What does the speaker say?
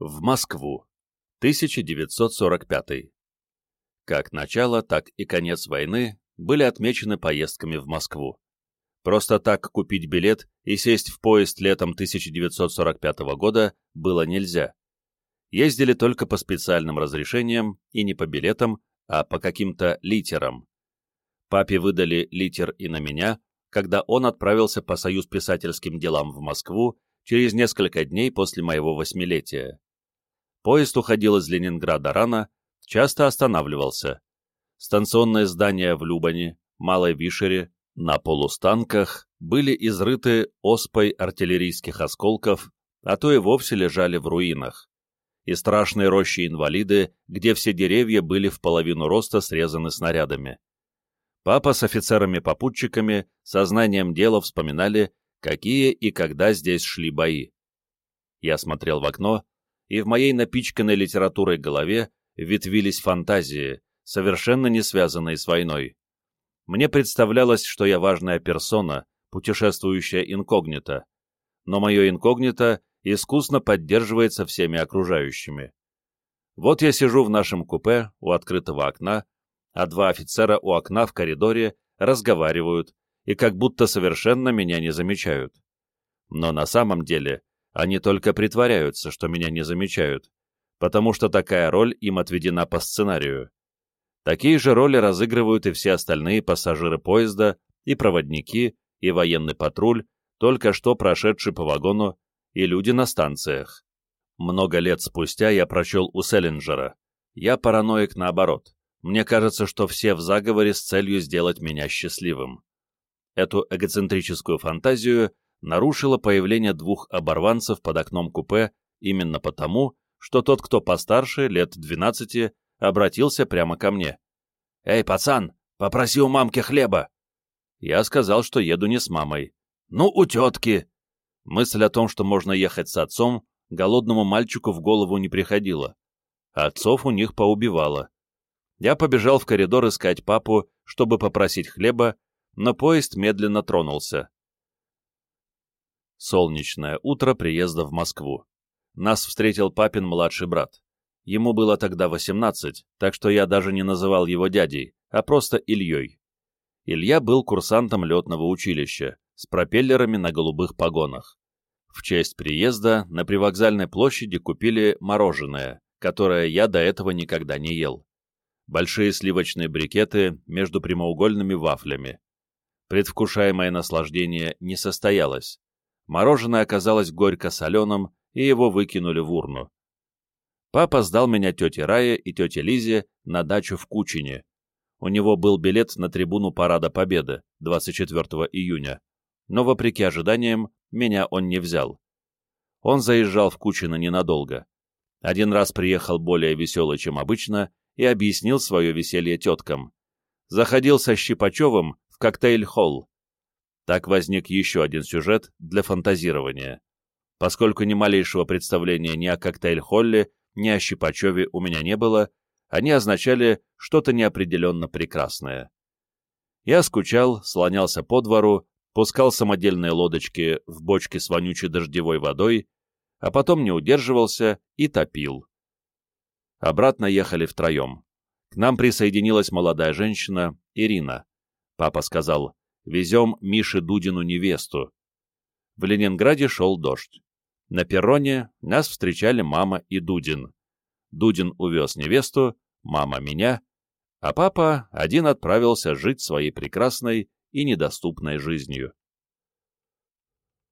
В Москву. 1945. Как начало, так и конец войны были отмечены поездками в Москву. Просто так купить билет и сесть в поезд летом 1945 года было нельзя. Ездили только по специальным разрешениям и не по билетам, а по каким-то литерам. Папе выдали литер и на меня, когда он отправился по союз писательским делам в Москву через несколько дней после моего восьмилетия. Поезд уходил из Ленинграда рано, часто останавливался. Станционные здания в Любани, Малой Вишере, на полустанках были изрыты оспой артиллерийских осколков, а то и вовсе лежали в руинах. И страшные рощи-инвалиды, где все деревья были в половину роста срезаны снарядами. Папа с офицерами-попутчиками сознанием дела вспоминали, какие и когда здесь шли бои. Я смотрел в окно, и в моей напичканной литературой голове ветвились фантазии, совершенно не связанные с войной. Мне представлялось, что я важная персона, путешествующая инкогнито, но мое инкогнито искусно поддерживается всеми окружающими. Вот я сижу в нашем купе у открытого окна, а два офицера у окна в коридоре разговаривают и как будто совершенно меня не замечают. Но на самом деле они только притворяются, что меня не замечают, потому что такая роль им отведена по сценарию. Такие же роли разыгрывают и все остальные пассажиры поезда, и проводники, и военный патруль, только что прошедший по вагону, и люди на станциях. Много лет спустя я прочел у Селлинджера. Я параноик наоборот. Мне кажется, что все в заговоре с целью сделать меня счастливым. Эту эгоцентрическую фантазию нарушило появление двух оборванцев под окном купе именно потому, что тот, кто постарше, лет 12, обратился прямо ко мне. «Эй, пацан, попроси у мамки хлеба!» Я сказал, что еду не с мамой. «Ну, у тетки!» Мысль о том, что можно ехать с отцом, голодному мальчику в голову не приходила. Отцов у них поубивало. Я побежал в коридор искать папу, чтобы попросить хлеба, но поезд медленно тронулся. Солнечное утро приезда в Москву. Нас встретил папин младший брат. Ему было тогда 18, так что я даже не называл его дядей, а просто Ильей. Илья был курсантом летного училища, с пропеллерами на голубых погонах. В честь приезда на привокзальной площади купили мороженое, которое я до этого никогда не ел. Большие сливочные брикеты между прямоугольными вафлями. Предвкушаемое наслаждение не состоялось. Мороженое оказалось горько-соленым, и его выкинули в урну. Папа сдал меня тете Рае и тете Лизе на дачу в Кучине. У него был билет на трибуну Парада Победы 24 июня, но, вопреки ожиданиям, меня он не взял. Он заезжал в Кучино ненадолго. Один раз приехал более веселый, чем обычно, и объяснил свое веселье теткам. Заходил со Щипачевым в коктейль-холл. Так возник еще один сюжет для фантазирования. Поскольку ни малейшего представления ни о коктейль-холле, ни о Щипачеве у меня не было, они означали что-то неопределенно прекрасное. Я скучал, слонялся по двору, пускал самодельные лодочки в бочки с вонючей дождевой водой, а потом не удерживался и топил. Обратно ехали втроем. К нам присоединилась молодая женщина, Ирина. Папа сказал, Везем Мише Дудину невесту. В Ленинграде шел дождь. На перроне нас встречали мама и Дудин. Дудин увез невесту, мама меня, а папа один отправился жить своей прекрасной и недоступной жизнью.